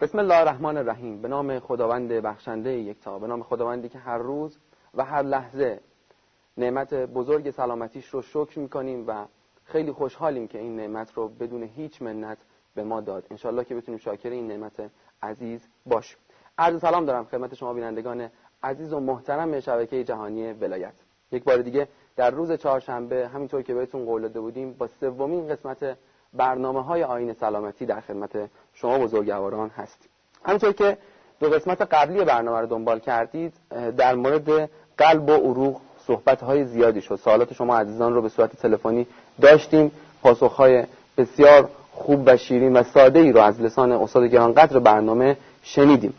بسم الله الرحمن الرحیم. به نام خداوند بخشنده یکتا به نام خداوندی که هر روز و هر لحظه نعمت بزرگ سلامتیش رو شکر می‌کنیم و خیلی خوشحالیم که این نعمت رو بدون هیچ منت به ما داد. انشالله که بتونیم شاکر این نعمت عزیز باشیم. عرض سلام دارم خدمت شما بینندگان عزیز و محترم شبکه جهانی ولایت. یک بار دیگه در روز چهارشنبه همینطور که بهتون قول داده بودیم با سومین قسمت برنامه های آین سلامتی در خدمت شما بزرگواران هستیم. همینطور که دو قسمت قبلی برنامه رو دنبال کردید در مورد قلب و عروق صحبت های زیادی شد. سوالات شما عزیزان رو به صورت تلفنی داشتیم. پاسخ های بسیار خوب و شیرین و ساده ای رو از لسان استاد گرانقدر برنامه شنیدیم.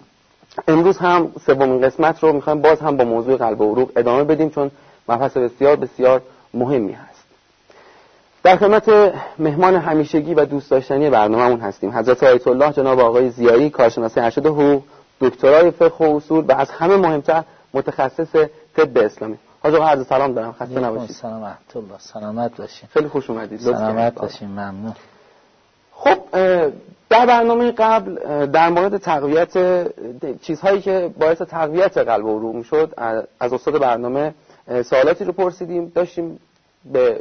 امروز هم سومین قسمت رو می‌خوایم باز هم با موضوع قلب و عروق ادامه بدیم چون مبحث بسیار بسیار مهمی هست. در خدمت مهمان همیشگی و دوست داشتنی برنامهمون هستیم. حضرت آیت الله جناب آقای زیایی کارشناس ارشد حقوق دکترای فقه و اصول و از همه مهمتر متخصص طب اسلامی. حاج آقا عرض سلام دارم. خسته نباشید. سلام الله سلامت باشین. خیلی خوش اومدید. سلامت باشین ممنون. خب در برنامه قبل در مورد تقویت چیزهایی که باعث تقویت قلب و روح شد از استاد برنامه سوالاتی رو پرسیدیم داشتیم به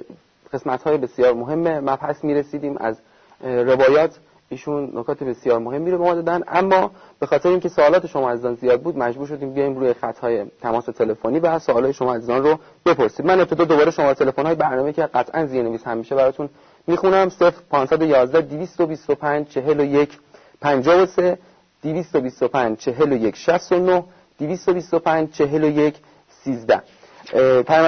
قسمت های بسیار مهم مبحث می رسیدیم از روایات. ایشون نکات بسیار مهمی رو به ما دادن. اما به خاطر اینکه سوالات شما عزیزان زیاد بود مجبور شدیم بیایم روی خط های تماس تلفنی و سوالات شما عزیزان رو بپرسیم. من ابتدا دوباره شما تلفن های برنامه که قطعا زیر نویس همیشه براتون می‌خونم. 0511 225 41 53 225 41 69 225 41 13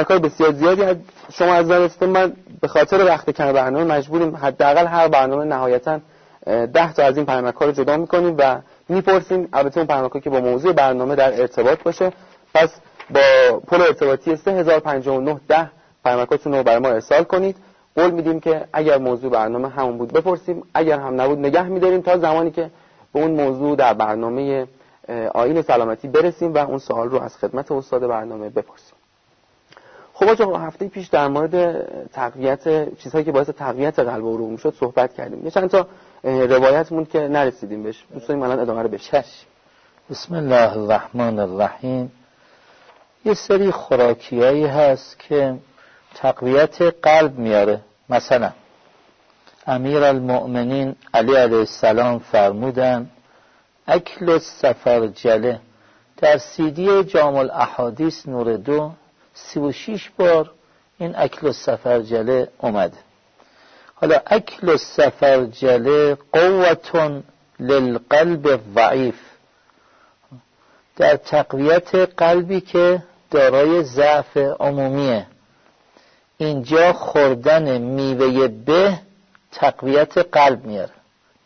های بسیار زیادی شما از رسیده من به خاطر وقت کم برنامه مجبوریم حداقل هر برنامه نهایتا ده تا از این ها رو جدا می‌کنیم و می‌پرسیم البته اون پیامک که با موضوع برنامه در ارتباط باشه. پس با پل ارتباطی 3059 ده پیامکاتون رو برای ما ارسال کنید. قول میدیم که اگر موضوع برنامه همون بود بپرسیم. اگر هم نبود نگه میداریم تا زمانی که به اون موضوع در برنامه آین سلامتی برسیم و اون سوال رو از خدمت استاد برنامه بپرسیم. خب آقا هفته پیش در مورد تقویت چیزهایی که باعث تقویت قلب و روح شد صحبت کردیم. یه چند تا روایت مون که نرسیدیم بهش. دوست داریم الان ادامه رو بشه بسم الله الرحمن الرحیم. یه سری خوراکیایی هست که تقویت قلب میاره. مثلا امیر المؤمنین علی علیه السلام فرمودن اکل جله. در سیدی جامع الاحادیث نور دو سی و شیش بار این اکل و سفرجله اومده. حالا اکل و سفرجله قوتون للقلب ضعیف. در تقویت قلبی که دارای ضعف عمومیه. اینجا خوردن میوه به تقویت قلب میاره.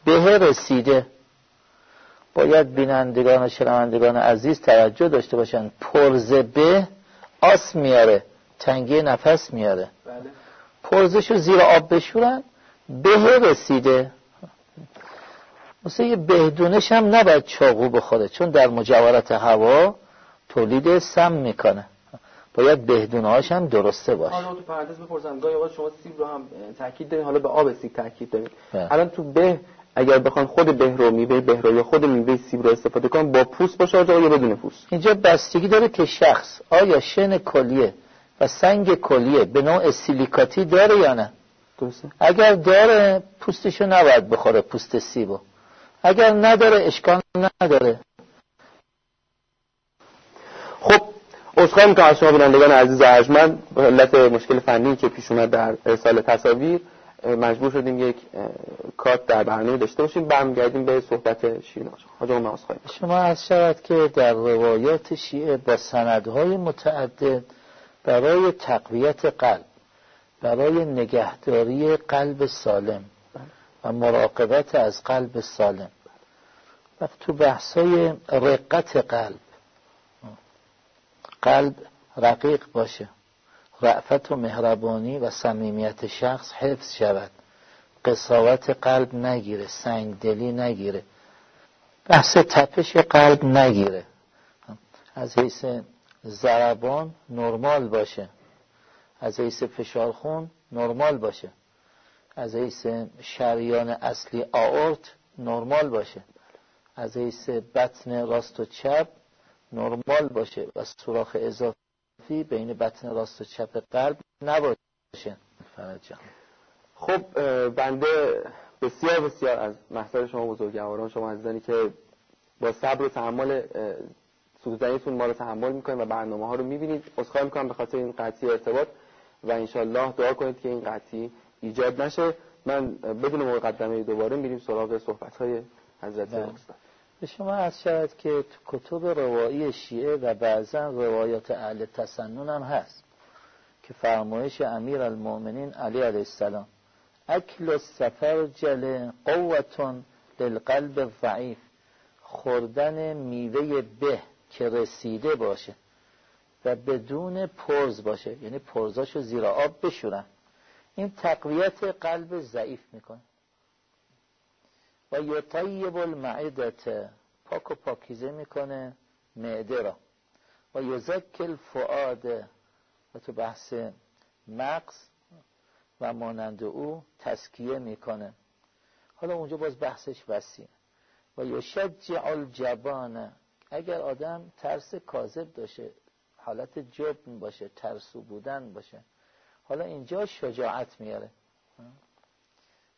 به رسیده. باید بینندگان و شنوندگان عزیز توجه داشته باشند پرزه به آس میاره تنگی نفس میاره. بله. پرزشو زیر آب بشورن به رسیده. مثل یه بهدونش هم نباید چاقو بخوره چون در مجاورت هوا تولید سم می‌کنه. باید بهدونه هاش هم درسته باشه. حالا تو پرانتز بپرسم گاهی شما سیب رو هم تاکید دارین حالا به آب سیب تاکید دارین. بله. الان تو به اگر بخوان خود به رو میوه به رو یا خود میوه سیب رو استفاده کنن با پوست باشه یا بدون پوست؟ اینجا بستگی داره که شخص آیا شن کلیه و سنگ کلیه به نوع سیلیکاتی داره یا نه؟ درسته. اگر داره پوستشو نباید بخوره پوست سیبو. اگر نداره اشکال نداره. خب اصخایی که از شما بینندگان عزیز ارجمند. به علت مشکل فنی که پیش اومد در ارسال تصاویر. مجبور شدیم یک کات در برنامه داشته باشیم. برمیگردیم به صحبت شیرین آقا شما از شود که در روایات شیعه با سندهای متعدد برای تقویت قلب برای نگهداری قلب سالم و مراقبت از قلب سالم. و تو بحثای رقت قلب قلب رقیق باشه. رعفت و مهربانی و صمیمیت شخص حفظ شود. قصاوت قلب نگیره سنگدلی نگیره. بحث تپش قلب نگیره. از حیث ضربان نرمال باشه. از حیث فشار خون نرمال باشه. از حیث شریان اصلی آورت نرمال باشه. از حیث بطن راست و چپ نرمال باشه و سوراخ اضافی بین بطن راست و چپ قلب نباشه. فرجان خب بنده بسیار بسیار از محضر شما بزرگواران شما عزیزانی که با صبر و تحمل سوزنیتون ما رو تحمل می‌کنید و برنامه ها رو می‌بینید. اصخای می‌کنم به خاطر این قطعی ارتباط و انشالله دعا کنید که این قطعی ایجاد نشه. من بدون مقدمه دوباره میریم سراغ صحبت های حضرت بله. به شما از شاید که تو کتب روایی شیعه و بعضا روایات اهل تسنن هم هست که فرمایش امیر المؤمنین علی علیه السلام. اکل سفر جل قوتون للقلب ضعیف. خوردن میوه به که رسیده باشه و بدون پرز باشه. یعنی پرزاشو زیر آب بشورن. این تقویت قلب ضعیف می‌کنه. و یطیب المعدت پاک و پاکیزه می‌کنه معده را. و یزکل فعاد و تو بحث مغز و مانند او تسکیه می‌کنه. حالا اونجا باز بحثش وسیع و یشجع الجبانه اگر آدم ترس کاذب داشته حالت جبن باشه ترسو بودن باشه حالا اینجا شجاعت میاره.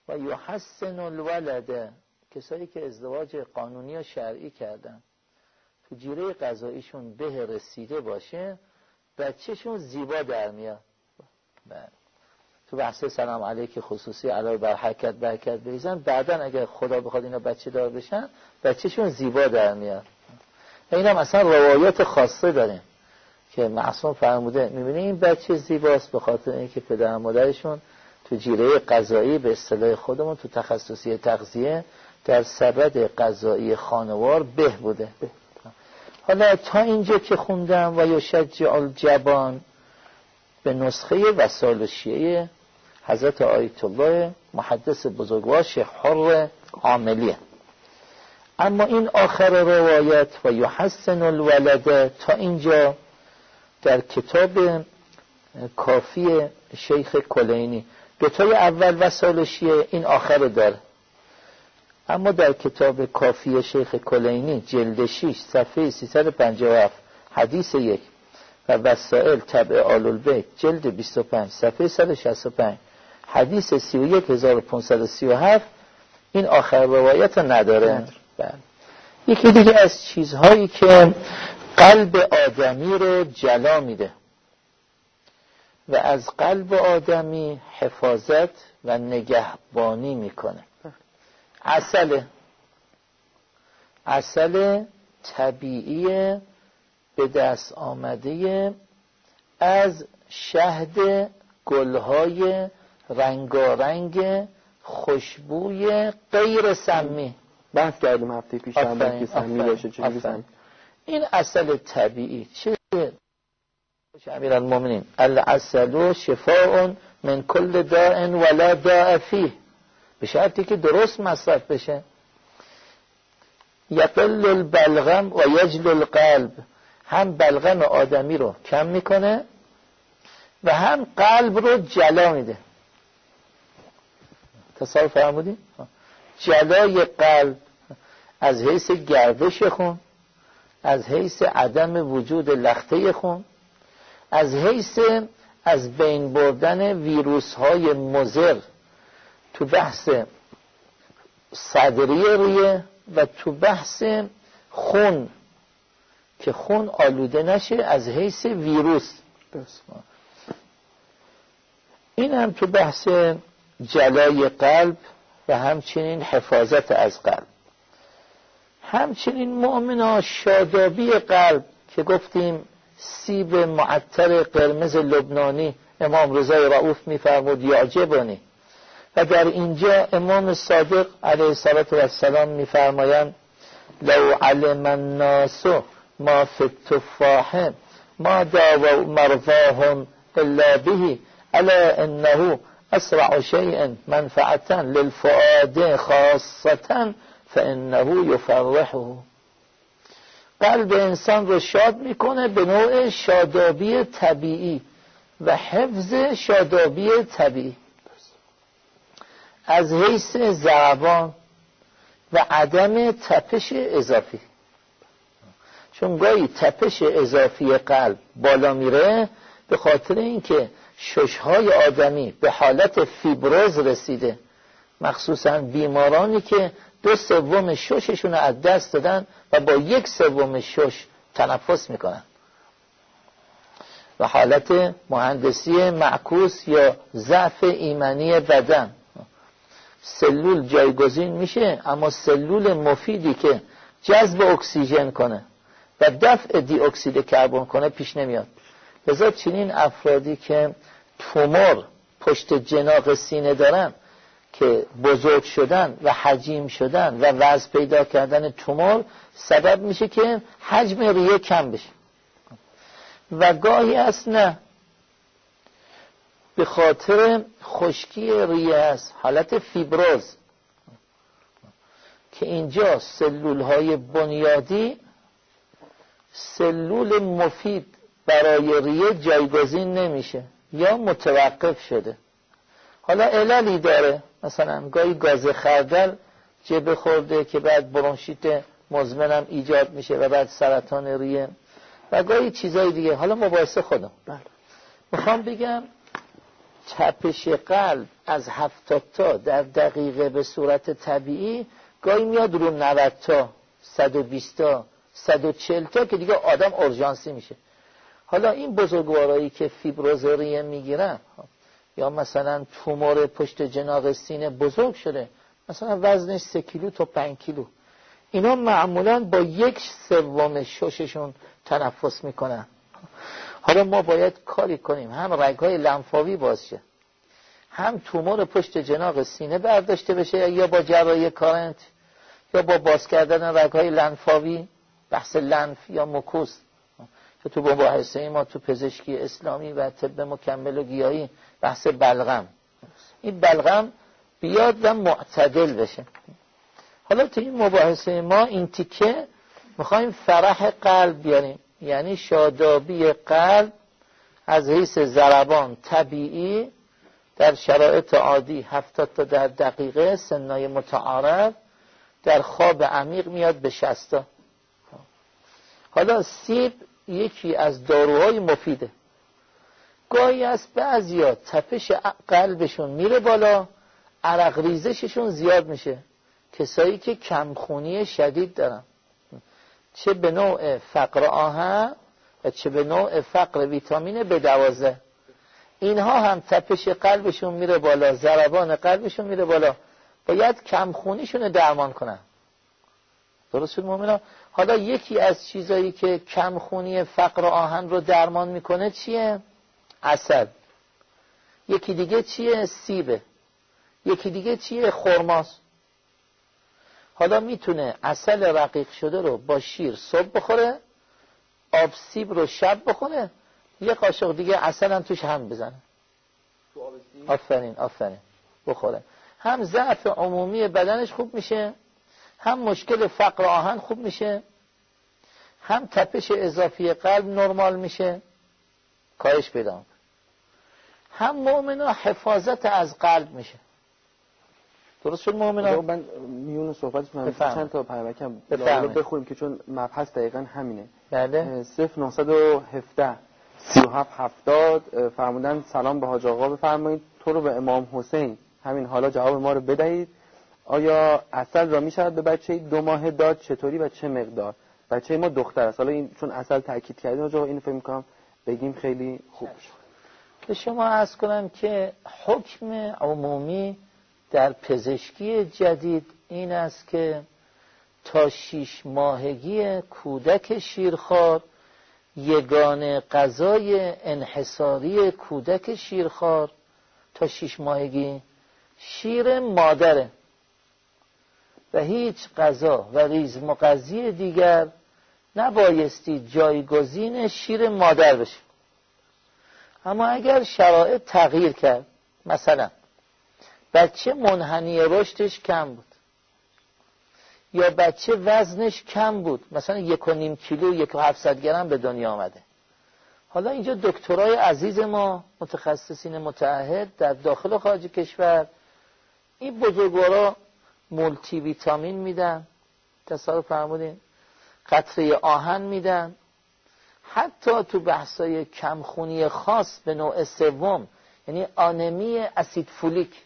و یحسن الولده کسایی که ازدواج قانونی و شرعی کردن تو جیره قضاییشون به رسیده باشه بچهشون زیبا در میاد بله. تو بحث سلام علیک خصوصی علاوه بر حرکت برکت بریزن بعدا اگر خدا بخواد اینا بچه دار بشن بچهشون زیبا در میاد این هم اصلا روایات خاصه داریم که معصوم فرموده می‌بینی این بچه زیباست به خاطر اینکه پدر مادرشون تو جیره قضایی به اصطلاح خودمون تو تخصصی تغذیه در سبد قضایی خانوار به بوده. حالا تا اینجا که خوندم و یشجع الجبان به نسخه وسال شیعه حضرت آیت الله محدث بزرگوار شیخ حر عاملیه. اما این آخر روایت و یحسن الولده تا اینجا در کتاب کافی شیخ کلینی. دوتای اول و شیعه این آخر داره اما در کتاب کافی شیخ کلینی جلد 6 صفحه 357 حدیث یک و وسائل طبع آل البیت جلد 25 صفحه 165 حدیث 31537 این آخر روایت نداره. بله. یکی دیگه از چیزهایی که قلب آدمی رو جلا میده و از قلب آدمی حفاظت و نگهبانی می‌کنه. اصل اصل طبیعی به دست آمده از شهد گلهای رنگارنگ خوشبوی غیر سمی. بحث کردیم هفته پیش هم که سمی باشه چه این اصل طبیعی چه؟ امیر المومنین العسل شفاء من کل داء ولا داء فیه. به شرطی که درست مصرف بشه. یقل البلغم و یجل القلب. هم بلغم آدمی رو کم می‌کنه و هم قلب رو جلا میده. تصور فرمودی؟ جلای قلب از حیث گردش خون از حیث عدم وجود لخته خون از حیث از بین بردن ویروس های مزر تو بحث صدری ریه و تو بحث خون که خون آلوده نشه از حیث ویروس. این هم تو بحث جلای قلب و همچنین حفاظت از قلب. همچنین مؤمنا شادابی قلب که گفتیم سیب معطر قرمز لبنانی امام رضای رعوف میفرمود یعجبانی و در اینجا امام صادق علیه السلام میفرمایند لو علم الناس ما فی التفاح ما داو مرضاهم الا به الا انه اسرع شيء منفعتا للفؤاد خاصة فانه یفرحه. قلب انسان رو شاد می‌کنه به نوع شادابی طبیعی و حفظ شادابی طبیعی. از حیث زعبان و عدم تپش اضافی. چون گاهی تپش اضافی قلب بالا میره به خاطر اینکه ششهای آدمی به حالت فیبروز رسیده. مخصوصا بیمارانی که دو سوم شششون از دست دادن و با یک سوم شش تنفس می‌کنن. و حالت مهندسی معکوس یا ضعف ایمنی بدن. سلول جایگزین میشه اما سلول مفیدی که جذب اکسیژن کنه و دفع دی اکسید کربن کنه پیش نمیاد. لذا چنین افرادی که تومور پشت جناق سینه دارن که بزرگ شدن و حجیم شدن و وزن پیدا کردن تومور سبب میشه که حجم ریه کم بشه. و گاهی است نه به خاطر خشکی ریه است حالت فیبروز. که اینجا سلول های بنیادی سلول مفید برای ریه جایگزین نمیشه یا متوقف شده. حالا عللی داره. مثلا گاهی گاز خردل جبه خورده که بعد برونشیت مزمنم ایجاد میشه و بعد سرطان ریه و گاهی چیزای دیگه. حالا مباحثه خودم. بله. می‌خوام بگم تپش قلب از هفتاد تا در دقیقه به صورت طبیعی گاهی میاد رو 90 تا 120 تا 140 تا که دیگه آدم اورژانسی میشه. حالا این بزرگوارایی که فیبروزریه می‌گیرن یا مثلا تومور پشت جناق سینه بزرگ شده مثلا وزنش سه کیلو تا 5 کیلو. اینا معمولا با یک سوم شششون تنفس می‌کنن. حالا ما باید کاری کنیم. هم رگهای لنفاوی باشه. هم تومور پشت جناق سینه برداشته بشه یا با جرای کارنت یا با باز کردن رگهای لنفاوی بحث لنف یا مکوس. که تو مباحثه ما تو پزشکی اسلامی و طب مکمل و گیاهی بحث بلغم. این بلغم بیاد و معتدل بشه. حالا تو این مباحثه ما این تیکه می‌خوایم فرح قلب بیاریم. یعنی شادابی قلب از حیث ضربان طبیعی در شرایط عادی هفتاد تا در دقیقه سنای متعارف در خواب عمیق میاد به شستا. حالا سیب یکی از داروهای مفیده. گاهی از بعضیا تپش قلبشون میره بالا عرق ریزششون زیاد میشه. کسایی که کمخونی شدید دارن. چه به نوع فقر آهن و چه به نوع فقر ویتامین به دوازه. اینها هم تپش قلبشون میره بالا ضربان قلبشون میره بالا. باید کمخونیشون درمان کنن. درست شد مومنا حالا یکی از چیزایی که کمخونی فقر آهن رو درمان می‌کنه چیه؟ اصل یکی دیگه چیه؟ سیبه. یکی دیگه چیه؟ خرماست حالا می‌تونه اصل رقیق شده رو با شیر صبح بخوره آب سیب رو شب بخوره یه قاشق دیگه اصل هم توش هم بزنه. آفرین آفرین. بخوره. هم ضعف عمومی بدنش خوب میشه هم مشکل فقر آهن خوب میشه هم تپش اضافی قلب نرمال میشه. کاهش پیدا هم مؤمنا حفاظت از قلب میشه. درست شد مؤمنا من میون صحبت من چند تا پیامکم بخوریم که چون مبحث دقیقا همینه. بله. 0917 3770 فرمودن سلام به حاج آقا بفرمایید. تو رو به امام حسین. همین حالا جواب ما رو بدهید. آیا اصل را می شود به بچه دو ماه داد. چطوری و چه مقدار؟ بچه ما دختر است. حالا این چون اصل تاکید کردیم آقا اینو فکر می‌کنم بگیم خیلی خوب شد. به شما از کنم که حکم عمومی در پزشکی جدید این است که تا شیش ماهگی کودک شیرخوار یگان غذای انحصاری کودک شیرخوار تا شیش ماهگی شیر مادره. و هیچ غذا و ریز مقضی دیگر نبایستی جایگزین شیر مادر بشه. اما اگر شرایط تغییر کرد مثلا بچه منحنی رشدش کم بود. یا بچه وزنش کم بود. مثلا یک و نیم کیلو یک و هفتصد گرم به دنیا آمده. حالا اینجا دکترای عزیز ما متخصصین متعهد در داخل و خارج کشور این بزرگوارا مولتی ویتامین میدن. تصادف فرمودین. قطره آهن میدن. حتی تو بحثای کمخونی خاص به نوع سوم یعنی آنمی اسید فولیک.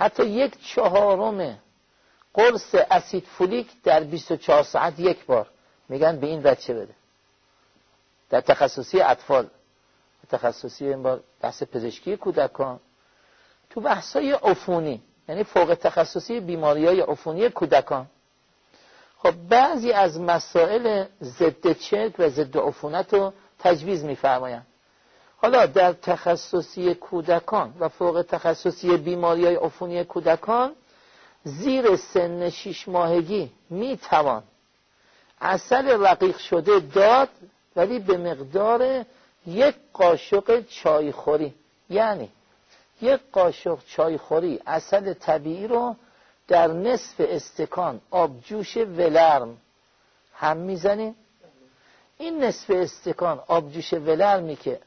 حتی یک چهارم قرص اسید فولیک در 24 ساعت یک بار. میگن به این بچه بده. در تخصصی اطفال. تخصصی این بار بحث پزشکی کودکان. تو بحثای عفونی یعنی فوق تخصصی بیماری های عفونی کودکان. خب بعضی از مسائل ضد چرک و ضد عفونت رو تجویز میفرمایند. حالا در تخصصی کودکان و فوق تخصصی بیماری های عفونی کودکان زیر سن شیش ماهگی می‌توان اصل رقیق شده داد ولی به مقدار یک قاشق چایخوری. یعنی یک قاشق چایخوری اصل طبیعی رو در نصف استکان آبجوش ولرم هم می‌زنیم این نصف استکان آبجوش ولرمی که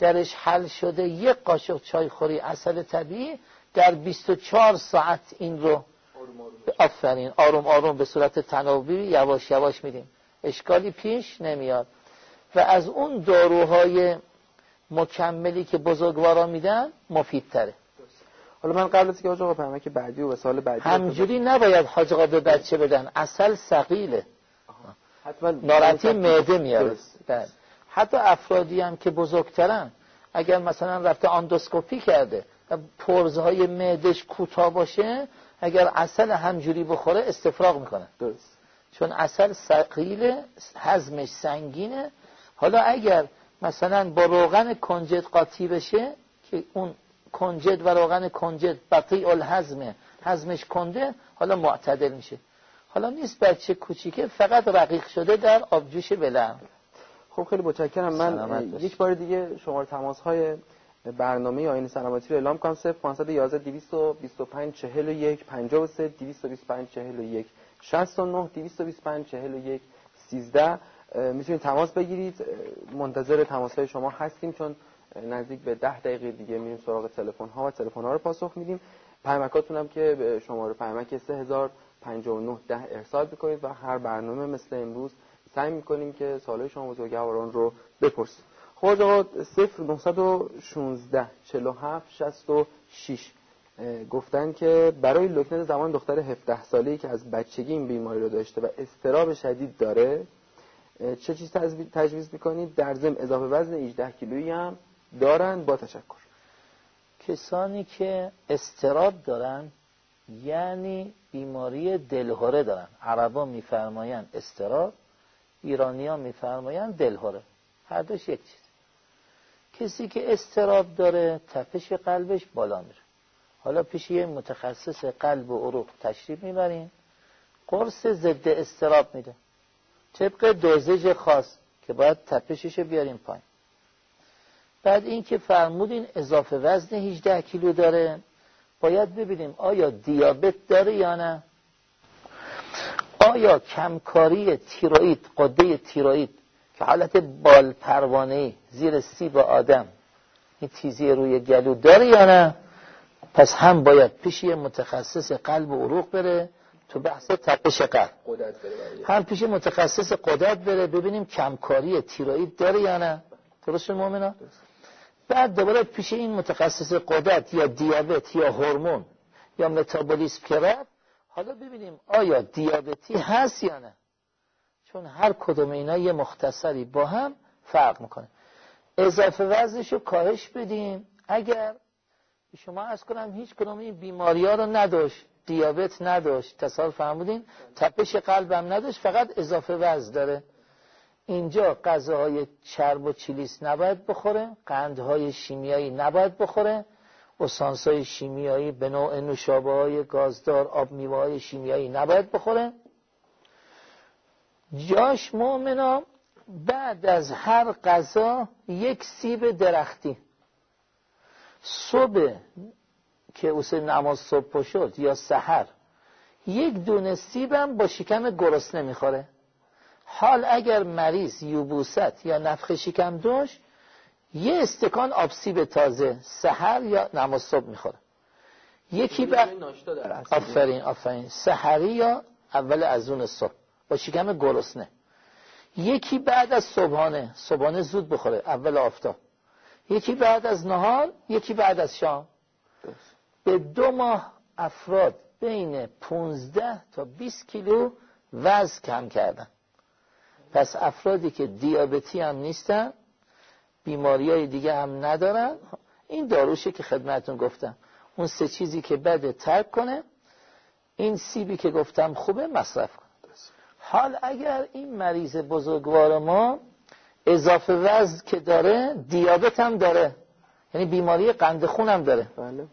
درش حل شده یک قاشق چایخوری اصل طبیعی در 24 ساعت این رو آفرین. آروم آروم به صورت تناوبی یواش یواش میدیم. اشکالی پیش نمیاد. و از اون داروهای مکملی که بزرگوارا میدن مفیدتره. حالا من قبل از که حاج آقا که بعدی و به سال بعدی همجوری نباید حاج آقا به بچه بدن. اصل سقیله حتما ناراحتی معده میاره. بله. حتی افرادی هم که بزرگترن. اگر مثلا رفته آندوسکوپی کرده و پرزهای معدش کوتاه باشه اگر اصل همجوری بخوره استفراغ می‌کنه. درست. چون اصل سقیل هضمش سنگینه. حالا اگر مثلا با روغن کنجد قاطی بشه که اون کنجد و روغن کنجد بطیع الهضمه هضمش کنده حالا معتدل میشه. حالا نیست بچه کوچیکه فقط رقیق شده در آبجوش بلند خب خیلی متشکرم. من یک بار دیگه شماره تماس های برنامه آین سلامتی رو اعلام کنم. 0511 225 41 53 225 41 69 225 41 13 می‌تونید تماس بگیرید. منتظر تماس های شما هستیم چون نزدیک به ده دقیقه دیگه میریم سراغ تلفن ها و تلفن ها رو پاسخ میدیم. پیامکاتون هم که به شماره پیامک 3059 ده ارسال بکنید و هر برنامه مثل امروز سعی می‌کنیم که سوالای شما بزرگواران رو بپرسیم. خب آقا 0916 47 66 گفتن که برای لکنت زمان دختر 17 ساله‌ای که از بچگی این بیماری رو داشته و استراب شدید داره چه چیز تجویز می‌کنید؟ در ضمن اضافه وزن 18 کیلویی هم دارن. با تشکر. کسانی که استراب دارن یعنی بیماری دلهوره دارن. عربا میفرمایند استراب ایرانیا میفرمایند دلهوره. هر دوش یک چیز. کسی که استراب داره تپش قلبش بالا میره. حالا پیش یه متخصص قلب و عروق تشریف می‌برین. قرص ضد استراب میده. طبق دوزج خاص که باید تپشش بیاریم پایین. بعد اینکه فرمودین اضافه وزن 18 کیلو داره. باید ببینیم آیا دیابت داره یا نه. آیا کمکاری تیروید قده تیروید که حالت بال پروانه زیر سیب آدم این تیزی روی گلو داره یا نه؟ پس هم باید پیش یه متخصص قلب و عروق بره تو بحث تپش قلب. هم پیش متخصص قدرت بره ببینیم کمکاری تیروید داره یا نه. درست مومنا بعد دوباره پیش این متخصص قدرت یا دیابت یا هورمون یا متابولیسم که حالا ببینیم آیا دیابتی هست یا نه؟ چون هر کدوم اینا یه مختصری با هم فرق می‌کنه. اضافه وزنشو کاهش بدیم. اگر شما از کنم هیچ کدوم این بیماری ها رو نداشت دیابت نداشت تصال فرمودین تپش قلبم نداشت فقط اضافه وزن داره. اینجا غذاهای چرب و چلیس نباید بخوره قندهای شیمیایی نباید بخوره های شیمیایی به نوع نوشابه های گازدار آب میوه های شیمیایی نباید بخوره. جاش مؤمنا بعد از هر غذا یک سیب درختی. صبح که اوسه نماز صبح شد یا سحر یک دونه سیبم با شکم گرسنه می‌خوره. حال اگر مریض یوبوست یا نفخ شکم داشت یه استکان آب سیب تازه سحر یا نماز صبح می‌خوره. یکی بعد آفرین آفرین. سحری یا اول از اون صبح. با شکم گرسنه. یکی بعد از صبحانه. صبحانه زود بخوره اول آفتاب. یکی بعد از نهار یکی بعد از شام. به دو ماه افراد بین 15 تا 20 کیلو وزن کم کردن. پس افرادی که دیابتی هم نیستن بیماری های دیگه هم ندارن. این داروشه که خدمتون گفتم. اون سه چیزی که بده ترک کنه. این سیبی که گفتم خوبه مصرف کنه. حال اگر این مریض بزرگوار ما اضافه وزن که داره دیابت هم داره. یعنی بیماری قند خون هم داره. بله.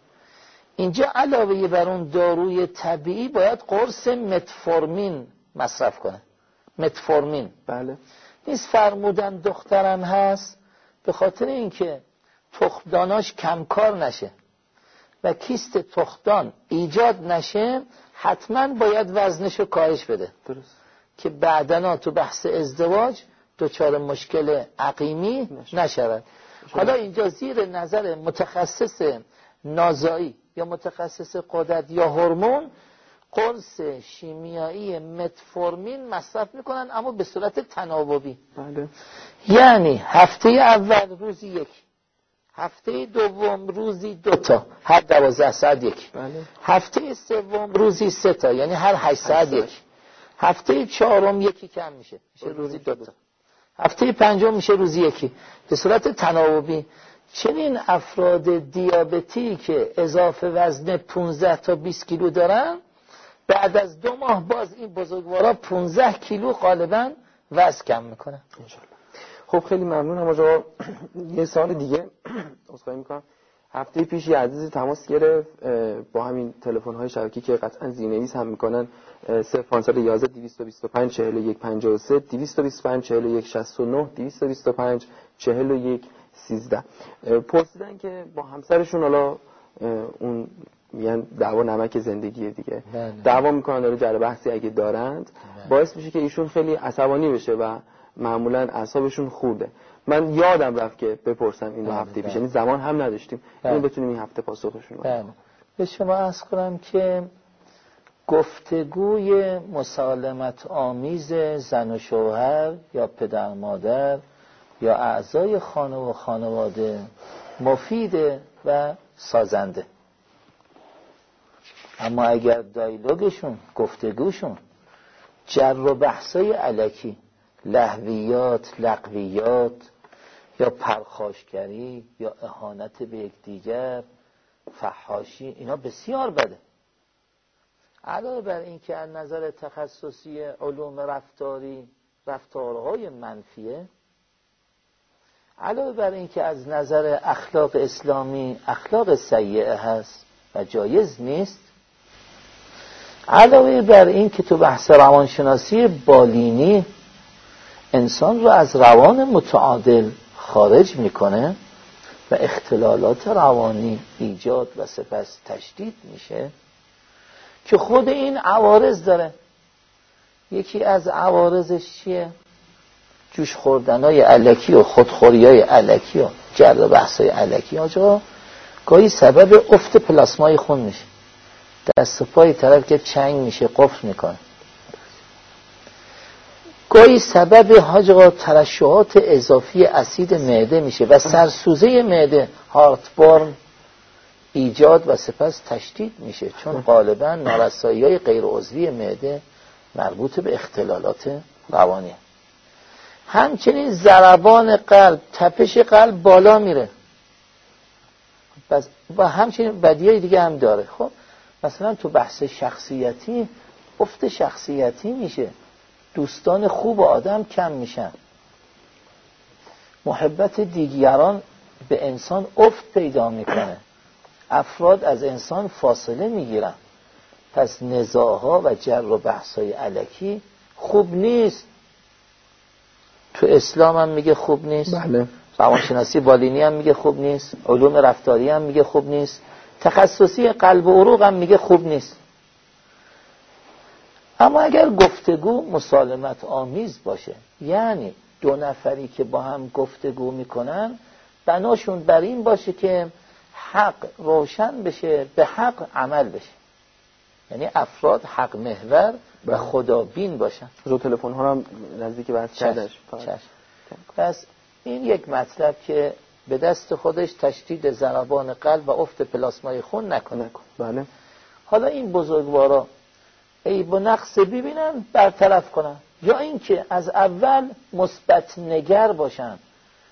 اینجا علاوه بر اون داروی طبیعی باید قرص متفورمین مصرف کنه. متفورمین. بله. نیست فرمودن دخترم هست. به خاطر اینکه تخمداناش کمکار نشه و کیست تخمدان ایجاد نشه حتما باید وزنشو کاهش بده. درست. که بعدنا تو بحث ازدواج دچار مشکل عقیمی نشود. حالا اینجا زیر نظر متخصص نازایی یا متخصص قدرت یا هورمون قرص شیمیایی متفورمین مصرف می‌کنن اما به صورت تناوبی. بله. یعنی هفته اول روزی یک هفته دوم روزی دوتا هر دوازده ساعت یک. بله. هفته سوم روزی سه تا یعنی هر هشت ساعت یک. هفته چهارم یکی کم میشه میشه روزی دوتا هفته پنجم میشه روزی یکی. به صورت تناوبی چنین افراد دیابتی که اضافه وزن 15 تا 20 کیلو دارن بعد از دو ماه باز این بزرگوارا 15 کیلو غالبا وزن کم می‌کنن. خب خیلی ممنون آقا یه سال دیگه. عذرخواهی می‌کنم. هفته پیش یه عزیزی تماس گرفت با همین تلفن های شبکی که قطعا زیرنویس هم می‌کنن 0511 225 41 53 225 41 69 225 41 13 پرسیدن که با همسرشون حالا اون میگن دعوا نمک زندگی دیگه. بله. دعوا می‌کنن داره جره بحثی اگه دارند بله. باعث میشه که ایشون خیلی عصبانی بشه و معمولا اعصابشون خورده. من یادم رفت که بپرسم این دو بله، هفته پیش. یعنی زمان هم نداشتیم. اینو بتونیم این هفته پاسخشون بدیم. به شما عرض کنم که گفتگوی مسالمت آمیز زن و شوهر یا پدر مادر یا اعضای خانه و خانواده مفیده و سازنده. اما اگر دایلوگشون گفتگوشون جر و بحثای علکی لحویات لقویات یا پرخاشگری یا اهانت به یکدیگر فحاشی اینا بسیار بده. علاوه بر اینکه از نظر تخصصی علوم رفتاری رفتارهای منفیه علاوه بر اینکه از نظر اخلاق اسلامی اخلاق سیعه هست و جایز نیست علاوه بر این که تو بحث روانشناسی بالینی انسان رو از روان متعادل خارج می‌کنه و اختلالات روانی ایجاد و سپس تشدید میشه که خود این عوارض داره. یکی از عوارضش چیه؟ جوش خوردنای علکی و خودخوری های علکی و بحث های علکی. آجا؟ گاهی سبب افت پلاسمای خون میشه. دست پای طرف که چنگ میشه قفل می‌کنه. گاهی سبب حاج ترشحات اضافی اسید معده میشه و سرسوزه معده هارتبورن ایجاد و سپس تشدید میشه. چون غالبا نارسایی های غیر عضوی معده مربوط به اختلالات روانی همچنین ضربان قلب تپش قلب بالا میره. و همچنین بدیای دیگه هم داره. خب مثلا تو بحث شخصیتی افت شخصیتی میشه. دوستان خوب آدم کم میشن. محبت دیگران به انسان افت پیدا می‌کنه. افراد از انسان فاصله می‌گیرن. پس نزاها و جر و بحثای علکی خوب نیست. تو اسلام هم میگه خوب نیست. بله. روانشناسی بالینی هم میگه خوب نیست. علوم رفتاری هم میگه خوب نیست. تخصصی قلب و عروق هم میگه خوب نیست. اما اگر گفتگو مسالمت آمیز باشه یعنی دو نفری که با هم گفتگو می‌کنن بناشون بر این باشه که حق روشن بشه به حق عمل بشه. یعنی افراد حق محور و بله. خدا بین باشن. رو تلفن ها هم نزدیک بحث کردش. پس این یک مطلب که به دست خودش تشدید ضربان قلب و افت پلاسمای خون نکنه. بله. حالا این بزرگوارا ای با نقص ببینن برطرف کنن. یا اینکه از اول مثبت نگر باشن.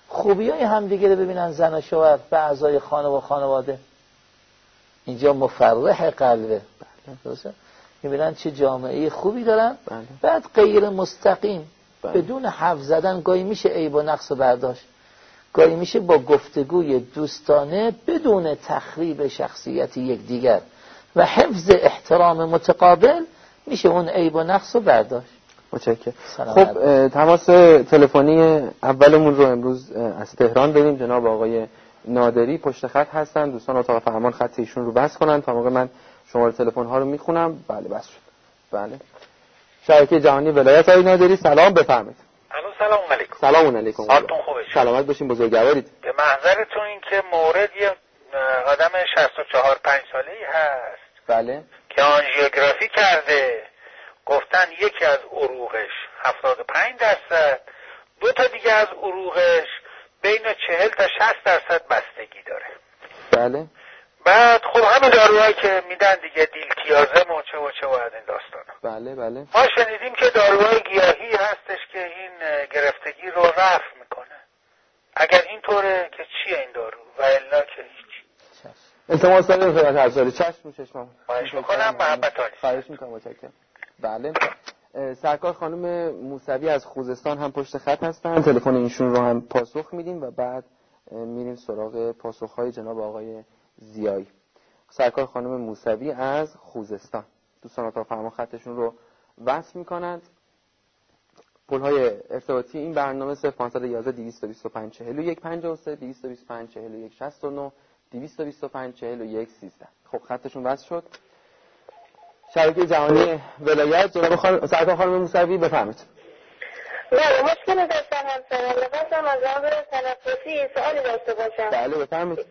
خوبی های همدیگه رو ببینن زن و شوهر به اعضای خانه و خانواده. اینجا مفرح قلبه. درسته؟ می‌بینن چه جامعه خوبی دارن. بله. بعد غیر مستقیم بله. بدون حرف زدن گاهی میشه عیب و نقص و برداشت. گاهی میشه با گفتگوی دوستانه بدون تخریب شخصیت یکدیگر و حفظ احترام متقابل میشه اون عیب و نقص و برداشت. متشکرم. خب تماس تلفنی اولمون رو امروز از تهران داریم جناب آقای نادری پشت خط هستن. دوستان اتاق فرمان خط ایشون رو بس کنن. تا موقع من شماره تلفن ها رو می‌خونم. بله بس شد. بله. شبکه جهانی ولایت های نادری سلام. بفرمایید. سلام علیکم. سلام علیکم. حالتون خوبه؟ سلامت باشین بزرگوارید. به محضرتون این که مورد یه آدم 64 5 ساله ای هست. بله. که آنژیوگرافی کرده. گفتن یکی از عروقش 75 درصد. دو تا دیگه از عروقش بین 40 تا 60 درصد بستگی داره. بله. بعد خب همه داروهایی که میدن دیگه دیلتیازم و چه و چه و از این داستان بله بله. ما شنیدیم که داروهای گیاهی هستش که این گرفتگی رو رفع می‌کنه. اگر اینطوره که چیه این دارو؟ و الا که هیچ. التماس داریم خدمت ارزالی چشم چشمم. خواهش می‌کنم محبت خواهش می‌کنم متشکرم. بله. سرکار خانم موسوی از خوزستان هم پشت خط هستن. تلفن اینشون رو هم پاسخ میدیم و بعد میریم سراغ پاسخ جناب آقای زیایی سرکار خانم موسوی از خوزستان. دوستان اتاق فرمان خطشون رو وصل می‌کنند. پول های ارتباطی این برنامه 0511 225 41 53 225 41 69 225 41 13 خب خطشون وصل شد. شبکه جهانی ولایت. جناب خانم سرکار خانم موسوی بفرمایید. بله مشکل داشتم همسرم. می‌خواستم از آن تنفسی سوالی داشته باشم. بله بفرمایید.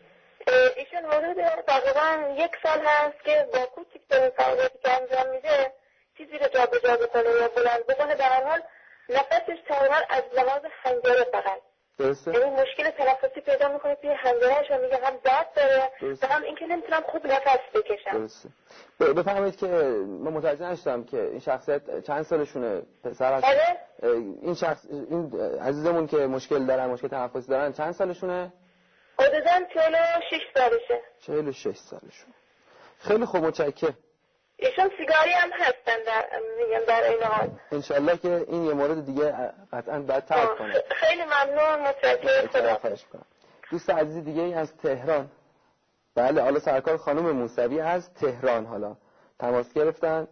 ایشون حدود تقریبا یک سال هست که با کوچکترین فعالیتی که انجام میده چیزی رو جابجا بکنه یا بلند بکنه. در حال نفسش تقریبا از لحاظ حنجره فقط. درسته. یعنی مشکل تنفسی پیدا می‌کنه توی حنجرهش و میگه هم درد داره. و هم اینکه نمی‌تونم خوب نفس بکشم. درسته. بفهمید که من متوجه نشدم که این شخصیت چند سالشونه پسر آره. این شخص این عزیزمون که مشکل دارن مشکل تنفسی دارن چند سالشونه؟ حدودا 46 سالشه. 46 سالشون. خیلی خوب متشکرم. ایشون سیگاری هم هستن در میگم در این حال انشالله که این یه مورد دیگه قطعا باید ترک کنه خیلی ممنون متشکرم. دوست عزیز دیگه ای از تهران. بله حالا سرکار خانم موسوی از تهران حالا تماس گرفتن.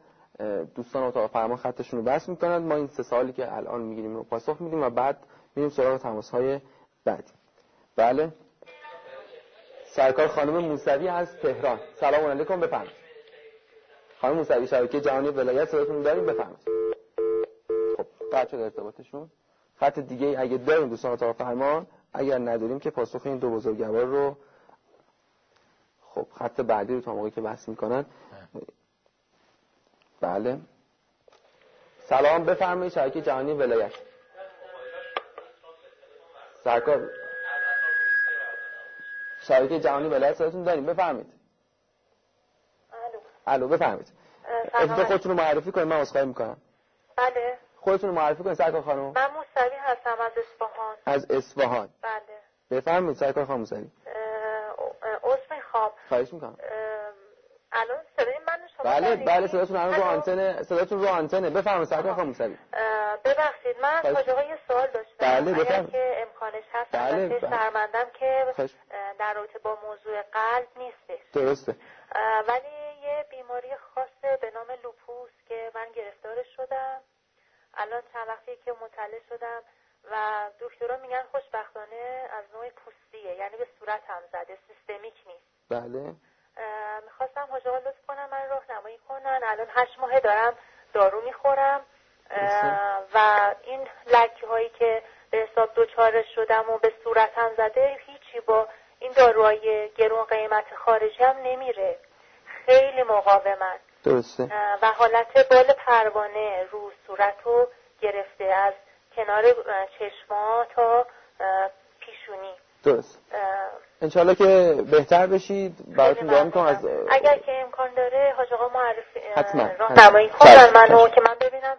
دوستان اتاق فرمان خطشون رو بس می‌کنند ما این سه سالی که الان می‌گیریم رو پاسخ میدیم و بعد میریم سراغ تماس های بعدی. بله. سرکار خانم موسوی از تهران. سلام علیکم بفرمایید. خانم موسوی شبکه جهانی ولایت صداتون داریم بفرمایید. خب بعد شد ارتباطشون. خط دیگه اگه داریم دوستان اتاق فرمان اگر نداریم که پاسخ این دو بزرگوار رو خب خط بعدی رو تا موقعی که بحث می‌کنن. بله. سلام بفرمایید شبکه جهانی ولایت. سرکار شبکه جهانی ولایت صداتون داریم بفرمایید. الو. الو بفرمایید. اسم خودتون رو معرفی کنید من عذرخواهی می‌کنم. بله. خودتون رو معرفی کنید سرکار خانم. من موسوی هستم از اصفهان. از اصفهان. بله. بفرمایید سرکار خانم موسوی. عذر خواب خواهش می‌کنم. الان صدای من شما بله بله صداتون الان رو آنتن صداتون رو آنتنه. بفرمایید سرکار خانم موسوی. ببخشید من از حاج یه سوال داشتم. بله بفرمایید که امکانش هست بله بله. شرمندم که در رابطه با موضوع قلب نیستش؟ درسته. ولی یه بیماری خاصه به نام لوپوس که من گرفتارش شدم. الان چند وقتی که مطلع شدم و دکترها میگن خوشبختانه از نوع پوستیه یعنی به صورت هم زده سیستمیک نیست. بله. می‌خواستم حاج لطف کنم من راهنمایی کنن. الان هشت ماه دارم دارو می‌خورم. و این لکه هایی که به حساب دوچارش شدم و به صورتم زده هیچی با این داروهای گرون قیمت خارجی هم نمیره. خیلی مقاومن درسته. و حالت بال پروانه رو صورت رو گرفته از کنار چشما تا پیشونی. درست انشالله که بهتر بشید براتون دعا می‌کنم از اگر که امکان داره حاج آقا معرفی حتما راهنمایی کنن منو که من ببینم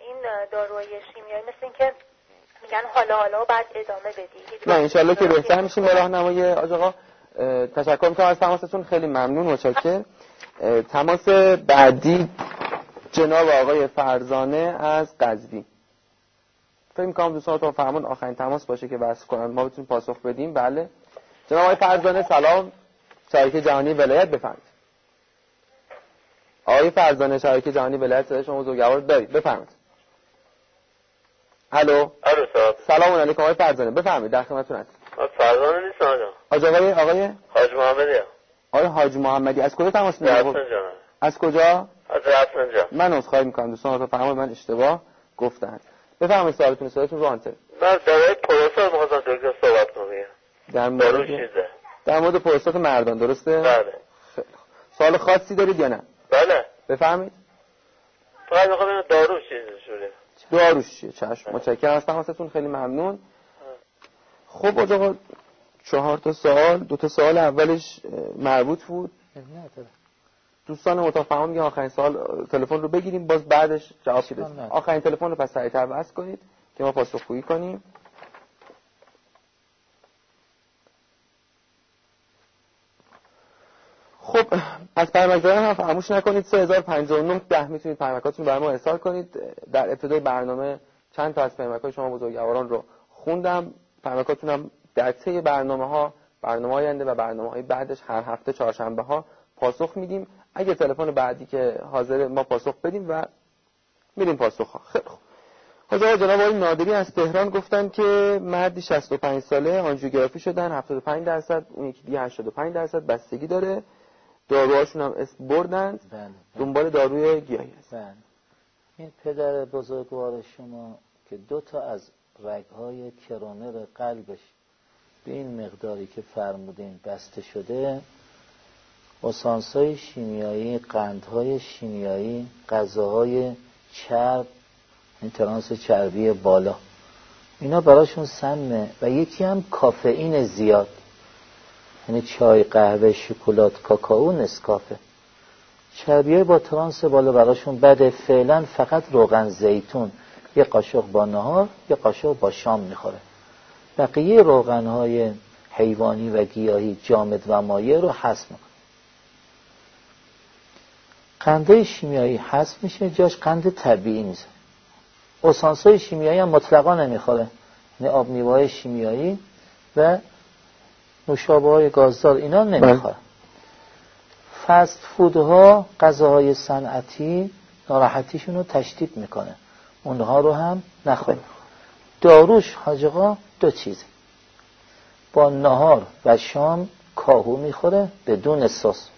این داروهای شیمیایی مثل اینکه میگن حالا حالا بعد ادامه بدی. نه انشالله که بهتر میشیم. به راهنمایی حاج آقا تشکر می‌کنم. از تماستون خیلی ممنون. متشکرم تماس بعدی جناب آقای فرزانه از قزوین. فکر می‌کنم دوستان فرمون آخرین تماس باشه که وصل کنن. ما بتونیم پاسخ بدیم. بله. جناب آقای فرزانه سلام. شریک جهانی ولایت بفرمایید. آقای فرزانه شریک جهانی ولایت صدای شما بزرگوار دارید. بفرمایید. الو؟ الو سلام. سلام علیکم آقای فرزانه. بفرمایید در خدمتتون هستم فرزانه نیست آقا. آقای آقای؟ حاج محمدی آقای حاج محمدی از کجا تماس می‌گیرید؟ از کجا؟ از رفسنجان من عذرخواهی می‌کنم. دوستان تو فرمایید من اشتباه گفتم. بفرمایید سوالتون سوالتون رو آنتن. من در پروسا می‌خواستم دکتر صحبت کنم. در مورد در مورد پروستات مردان درسته؟ بله. سوال خاصی دارید یا نه؟ بله. بفرمایید. فقط می‌خوام دارو چیزی شده داروش چیه؟ چشم. متشکرم. از تماستون خیلی ممنون. خب آقا چهار تا سوال. دو تا سوال. اولش مربوط بود. دوستان متفاهم میگن آخرین سال تلفن رو بگیریم. باز بعدش جواب بدید آخرین تلفن رو پس سریعتر وصل کنید که ما پاسخگویی کنیم. خب از پیامک هم فراموش نکنید 3059 ده می‌تونید پیامکاتون برای ما ارسال کنید. در ابتدای برنامه چند تا از پیامک شما بزرگواران رو خوندم. پیامکاتون هم در طی برنامه ها برنامه آینده و برنامه های بعدش هر هفته چهارشنبه ها پاسخ میدیم. اگه تلفن بعدی که حاضر ما پاسخ بدیم و میریم پاسخ ها. خیلی خوب. حاضر جناب آقای نادری از تهران گفتن که مردی 65 ساله آنژیوگرافی شدن 75 درصد اون یکی دیگه 85 درصد بستگی داره. داروهاشون هم اسم بردند بله. دنبال داروی گیاهی است بله. این پدر بزرگوار شما که دو تا از رگهای کرونر قلبش به این مقداری که فرمودین بسته شده اسانسای شیمیایی قندهای شیمیایی غذاهای چرب این ترانس چربی بالا اینا براشون سمه و یکی هم کافئین زیاد یعنی چای قهوه شکلات کاکائو نسکافه. چربیه با ترانس بالا براشون بده فعلا فقط روغن زیتون. یه قاشق با نهار یه قاشق با شام می‌خوره. بقیه روغن های حیوانی و گیاهی جامد و مایع رو حذف می‌کنه. قنده شیمیایی حذف میشه جاش قند طبیعی میزه اسانسای شیمیایی هم مطلقا نمی‌خوره. یعنی آب شیمیایی و نوشابه های گازدار اینا نمی‌خوره فست فودها غذاهای صنعتی ناراحتیشون رو تشدید می‌کنه. اونها رو هم نخوره داروش حاجقا دو چیزه با نهار و شام کاهو می‌خوره بدون سس.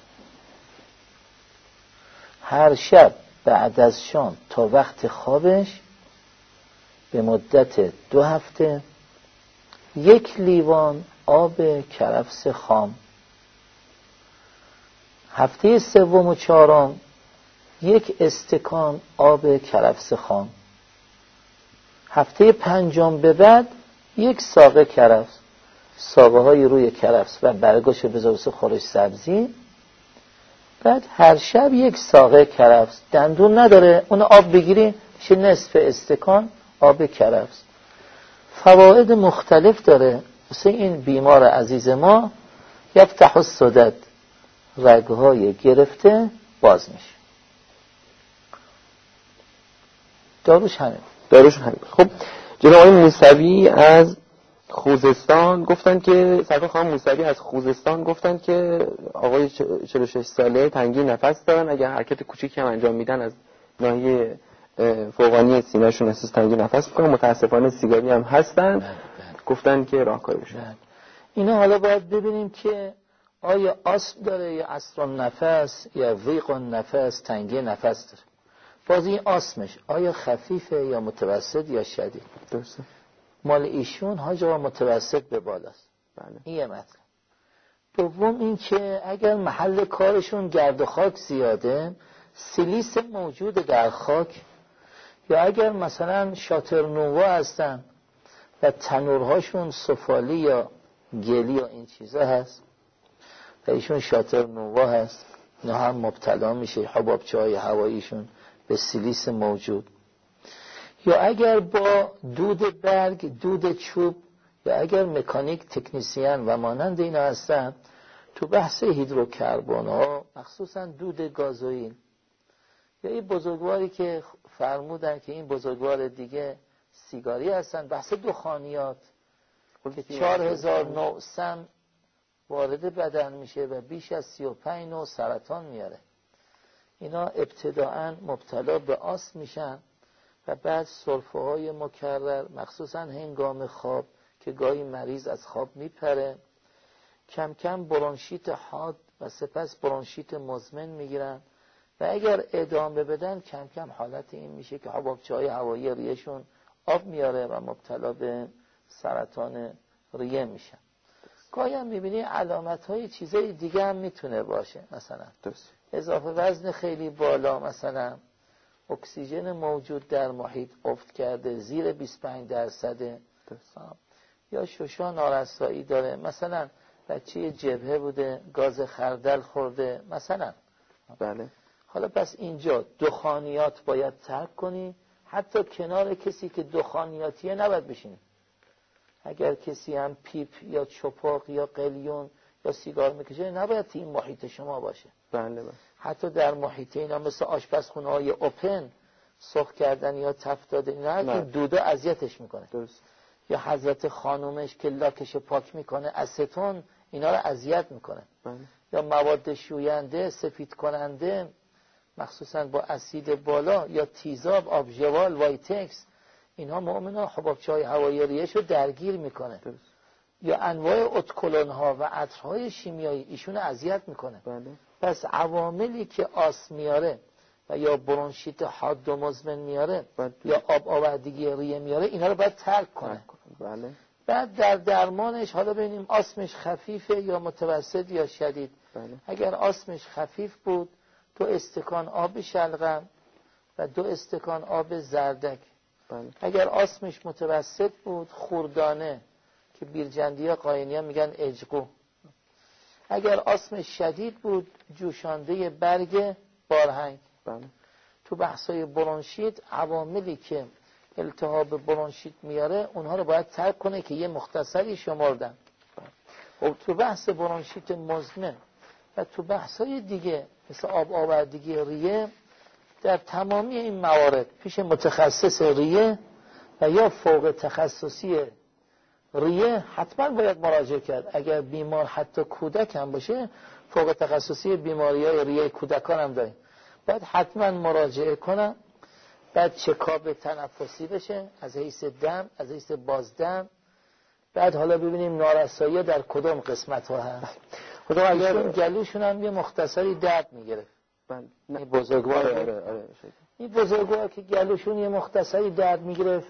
هر شب بعد از شام تا وقت خوابش به مدت دو هفته یک لیوان آب کرفس خام. هفته سوم و چهارم یک استکان آب کرفس خام. هفته پنجم به بعد یک ساقه کرفس. ساقه های روی کرفس و برگاش بذار خورش سبزی. بعد هر شب یک ساقه کرفس. دندون نداره. اون آب بگیری میشه نصف استکان آب کرفس. فواید مختلف داره. مثل این بیمار عزیز ما یفتح الصدد رگهای گرفته باز میشه. داروش همین. داروش همین. خب جناب آقای موسوی از خوزستان گفتن که سرکار خانم موسوی از خوزستان گفتن که آقای 46 ساله تنگی نفس دارن. اگر حرکت کوچیکی هم انجام میدن از ناحیه فوقانی سینهشون احساس تنگی نفس می‌کنن. متاسفانه سیگاری هم هستن. بله،. گفتن که راهکاری بشه. اینا حالا باید ببینیم که آیا آسم داره یا اصر نفس یا ویق نفس تنگی نفس داره. باز این آسمش آیا خفیفه یا متوسط یا شدید؟ درسته. مال ایشون ها جواب متوسط به بالاست. بله. این یه مطلب. دوم این که اگر محل کارشون گرد و خاک زیاده سیلیس موجود در خاک یا اگر مثلا شاتر نووا هستن و تنورهاشون سفالی یا گلی یا این چیزا هست و ایشون شاتر نووا هست. نه هم مبتلا میشه حبابچه های هواییشون به سیلیس موجود. یا اگر با دود برگ دود چوب یا اگر مکانیک تکنیسیان و مانند اینا هستن تو بحث هیدروکربن ها مخصوصا دود گازوئیل یا این بزرگواری که فرمودن که این بزرگوار دیگه سیگاری هستن. بحث دخانیات. که چهار هزار نوع سم وارد بدن میشه و بیش از سی و پنج نوع سرطان میاره. اینا ابتداعا مبتلا به آس میشن و بعد صرفه های مکرر مخصوصا هنگام خواب که گاهی مریض از خواب میپره. کم کم برونشیت حاد و سپس برونشیت مزمن می‌گیرن. و اگر ادامه بدن کم کم حالت این میشه که حبابچه های هوایی ریهشون آب میاره و مبتلا به سرطان ریه میشن گاهی هم می‌بینی علامت های چیزای دیگه هم می‌تونه باشه مثلا اضافه وزن خیلی بالا مثلا اکسیژن موجود در محیط افت کرده زیر 25 درصده یا ششا نارسایی داره مثلا بچه جبهه بوده گاز خردل خورده مثلا. بله. حالا پس اینجا دخانیات باید ترک کنی حتی کنار کسی که دخانیاتیه نباید بشینی اگر کسی هم پیپ یا چپاق یا قلیون یا سیگار می‌کشه نباید این محیط شما باشه. بله بله. حتی در محیط اینا مثل آشپزخونه های اوپن سرخ کردن یا تفت داده اینا که دودا اذیتش می‌کنه. درست. یا حضرت خانومش که لاکش پاک می‌کنه استون اینا رو اذیت می‌کنه. بله. یا مواد شوینده سفید کننده مخصوصا با اسید بالا یا تیزاب آب ژاول وایتکس اینها عموما حبابچه های هوایی ریه‌ش رو درگیر می‌کنه. درست. یا انواع ادکلن ها و عطرهای شیمیایی ایشون اذیت می‌کنه. بله. پس عواملی که آسم میاره و یا برونشیت حاد و مزمن میاره بله. یا آب آوردگی ریه میاره اینا رو باید ترک کنه. بله. بعد در درمانش حالا ببینیم آسمش خفیفه یا متوسط یا شدید. بله. اگر آسمش خفیف بود دو استکان آب شلغم و دو استکان آب زردک. بله. اگر آسمش متوسط بود خوردانه که بیرجندی قاینی ها میگن اجقو اگر آسمش شدید بود جوشانده برگ بارهنگ. بله. تو بحثای برونشیت عواملی که التهاب برونشیت میاره اونها رو باید ترک کنه که یه مختصری شمردن. خب تو بحث برونشیت مزمن و تو بحثای دیگه مثل آب آوردگی ریه در تمامی این موارد پیش متخصص ریه و یا فوق تخصصی ریه حتما باید مراجعه کرد. اگر بیمار حتی کودک هم باشه فوق تخصصی بیماری های ریه کودکان هم داریم. باید حتما مراجعه کنم بعد چکاب تنفسی بشه از حیث دم از حیث بازدم. بعد حالا ببینیم نارسایی در کدام قسمت ها هست. خدا اگر گلوشون هم یه مختصری درد می‌گرفت. بله. این بزرگوار آره آره آره این بزرگوار که گلوشون یه مختصری درد می‌گرفت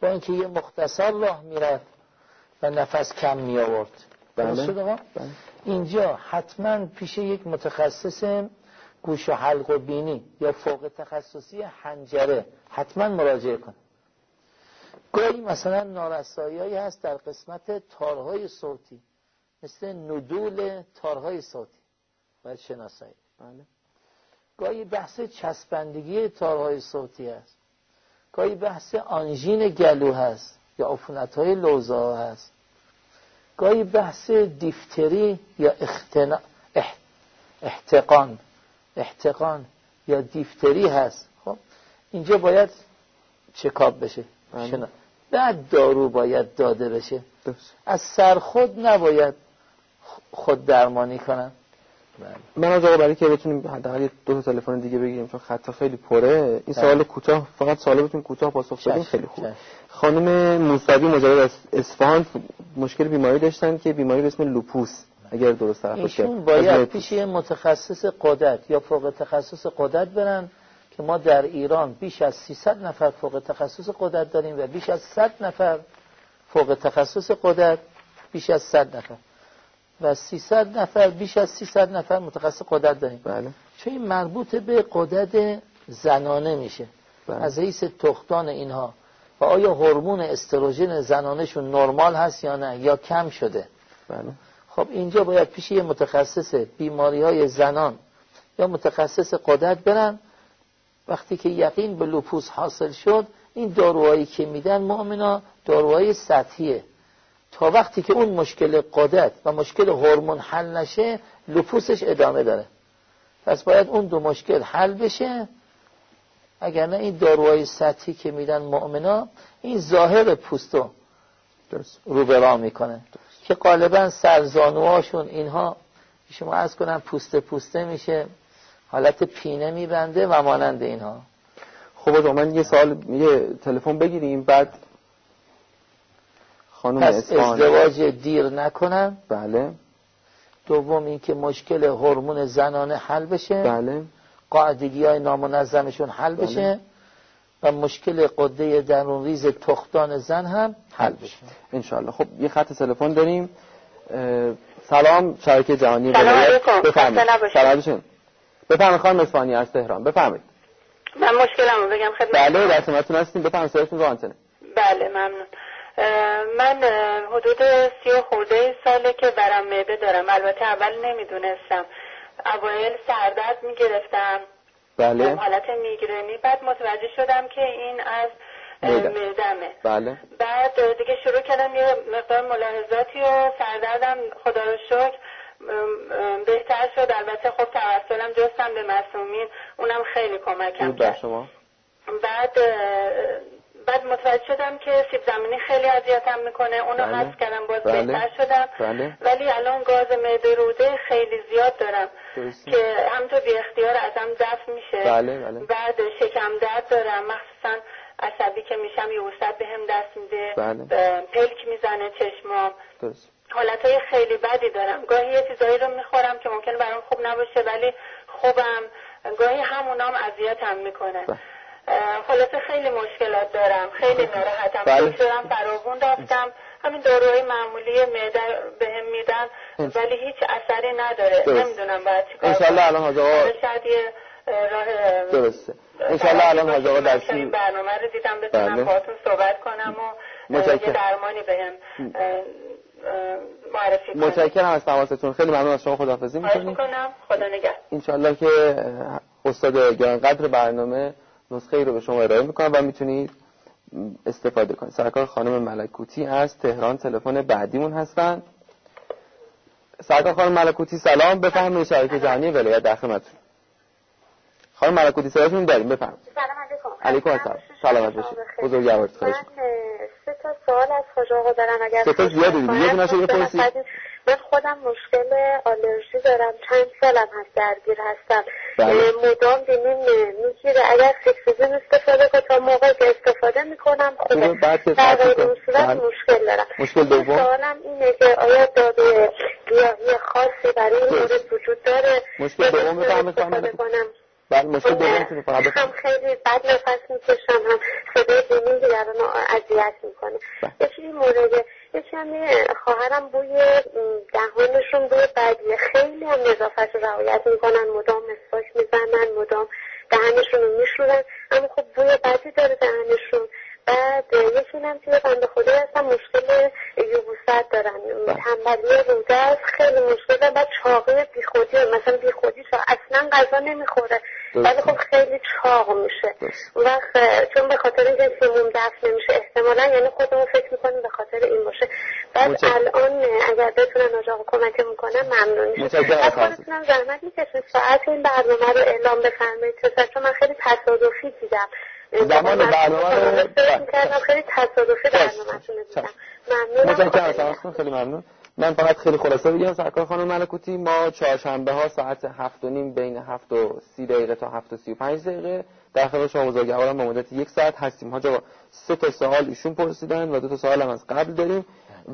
با اینکه یه مختصر راه می‌رفت و نفس کم می آورد بله. بله. اینجا حتما پیش یک متخصص گوش و حلق و بینی یا فوق تخصصی حنجره. حتما مراجعه کن. گاهی مثلا نارسایی هست در قسمت تارهای صوتی. مثل ندول تارهای صوتی. باید شناسایی. بله. گاهی بحث چسبندگی تارهای صوتی هست. گاهی بحث آنژین گلو هست یا عفونت های لوزا هست. گاهی بحث دیفتری یا اختنا... اح... احتقان. احتقان یا دیفتری هست. خب اینجا باید چکاب بشه. بله. شنا. بعد دارو باید داده بشه. از سرخود نباید خود درمانی کنن من از آقا برای که بتونیم حداقل دو تا تلفن دیگه بگیریم چون خط خیلی پره این سوال کوتاه فقط سوال بتونیم کوتاه پاسخ بدیم خیلی خوب چشم. خانم موسوی مجرد از اصفهان مشکل بیماری داشتن که بیماری به اسم لوپوس اگر درست تلفظ ایشون کردم. از باید. پیش یه متخصص قدرت یا فوق تخصص قدرت برن که ما در ایران بیش از 300 نفر فوق تخصص قدرت داریم و بیش از 100 نفر فوق تخصص قدرت بیش از 100 نفر و 300 نفر بیش از 300 نفر متخصص قدرت داریم. بله. چون این مربوط به قدرت زنانه میشه. بله. از حیث تختان اینها. و آیا هورمون استروژن زنانهشون نرمال هست یا نه؟ یا کم شده؟ بله. خب اینجا باید پیش یه متخصص بیماری های زنان یا متخصص قدرت برن. وقتی که یقین به لوپوس حاصل شد این داروهایی که میدن مؤمنا داروهای سطحیه. تا وقتی که اون مشکل قدرت و مشکل هورمون حل نشه لوپوسش ادامه داره. پس باید اون دو مشکل حل بشه. اگر نه این داروهای سطحی که میدن مؤمنا این ظاهر پوستو درست رو به راه می‌کنه. که غالبا سرزانوهاشون اینها شما از کنم پوسته پوسته میشه حالت پینه میبنده و مانند اینها. خب من یه سال یه تلفن بگیریم بعد خانم پس اصفهانی ازدواج دیر نکنن بله. دوم اینکه مشکل هورمون زنانه حل بشه. بله. قاعدگی های نامنظمشون حل بله. بشه. و مشکل قده درون ریز تختان زن هم حل بشه. انشالله خب یه خط تلفن داریم. سلام شبکه جهانی. سلام ولایت. علیکم. بفرمایید. بفرمایید خانم اصفهانی از تهران. بفرمایید. من مشکلم رو بگم خدمت بله در خدمتتون هستیم. بفرمایید صداتون رو آنتنه بله ممنون. من حدود سی و خورده ساله که برم معده دارم. البته اول نمی‌دونستم. اوایل سردرد می‌گرفتم. بله. حالت میگرنی. بعد متوجه شدم که این از. معدمه بله. بعد دیگه شروع کردم یه مقدار ملاحظاتی و سردردم. خدا رو شکر بهتر شد. البته خب توسلم جستم به مسئومین اونم خیلی کمکم کرد. شما. بعد بعد متوجه شدم که سیب زمینی خیلی اذیتم می‌کنه اونو بله. حذف کردم باز بله. بهتر شدم بله. ولی الان گاز معده روده خیلی زیاد دارم درسته. که همینطور بی اختیار ازم دفع میشه بله، بله. بعد شکم درد دارم مخصوصا عصبی که میشم یه وسط به هم دست میده بله. پلک می‌زنه چشمام درست حالتهای خیلی بدی دارم گاهی یه چیزایی رو می‌خورم که ممکن برام خوب نباشه ولی خوبم گاهی همونام اذیتم می‌کنه بله. خلاصه خیلی مشکلات دارم. خیلی ناراحتم. بله. دکترم فراغون رفتم. همین داروهای معمولی معده بهم میدن ولی هیچ اثری نداره. درست. نمی‌دونم باید چیکار انشالله الان حاج آقا- شاید یه اه، راه درسته. انشالله الان حاج آقا در من این برنامه رو دیدم بتونم بله. باهاتون صحبت کنم و اه، متشکرم. یه درمانی بهم معرفی کنم. متشکرم از تماستون. خیلی ممنون از شما. خداحافظی می‌کنم. خدا نگه انشالله که استاد گرانقدر برنامه نسخه ای رو به شما ارائه می‌کنم و می‌تونید استفاده کنید. سرکار خانم ملکوتی از تهران تلفن بعدیمون هستن. سرکار خانم ملکوتی سلام. بفرمایید شبکه جهانی ولایت در خدمتتون. خانم ملکوتی صداتون داریم. بفرمایید. سلام علیکم. علیکم السلام. سلامت باشید. بزرگوارت خواهش سه تا سوال از خوش آقا دارم. اگر سه تا زیاده دیگه. یه دونه‌شو خب، بپرسید. من خودم مشکل آلرژی دارم چند سالم هست درگیر هستم بله. مدام بینیم می‌گیره اگر فیکسیزن استفاده کنم تا موقع که استفاده می‌کنم خوبه، بعد که در غیر کنم. اون صورت بله. مشکل دارم مشکل دوم؟ سوالم اینه که آیا داروی گیاهی خاصی برای این. مورد وجود داره مشکل دوم بفرمایید بله مشکل دومتون رو فقط هم خیلی بد نفس می‌کشم هم صدای دینی دیگران رو اذیت می‌کنه. بله. یکی این مورد یکی هم خواهرم بوی دهانشون بوی بدیه. خیلی هم نظافت رو رعایت می‌کنن مدام مسواک می‌زنن مدام دهنشون رو میشورن. اما خب بوی بدی داره دهنشون. بعد یکی اینم که بنده خدا هستن مشکل یبوست دارن. تنبلی روده است خیلی مشکل. دارن بعد چاقی بیخودی مثلا بیخودی اصلا غذا نمی‌خوره. ولی خب خیلی چاق میشه. اه، چون به خاطر اینکه سموم دفع نمیشه احتمالا یعنی خودمون فکر می‌کنیم به خاطر این باشه. بعد. الان اگر بتونن آقا کمک می‌کنن ممنون میشه از خودتونم زحمت می‌کشید. ساعت این برنامه رو اعلام بفرمایید. چون من خیلی تصادفی دیدم. زمان برنامه رو- خیلی تصادفی از تماستون خیلی ممنون. من فقط خیلی خلاصه بگم سرکار خانم ملکوتی ما چهارشنبه ها ساعت هفت و نیم بین هفت و سی دقیقه تا هفت و سی و پنج دقیقه در خدمت شما بزرگواران به مدت یک ساعت هستیم. حاج آقا سه تا سوال ایشون پرسیدن و دو تا سوال هم از قبل داریم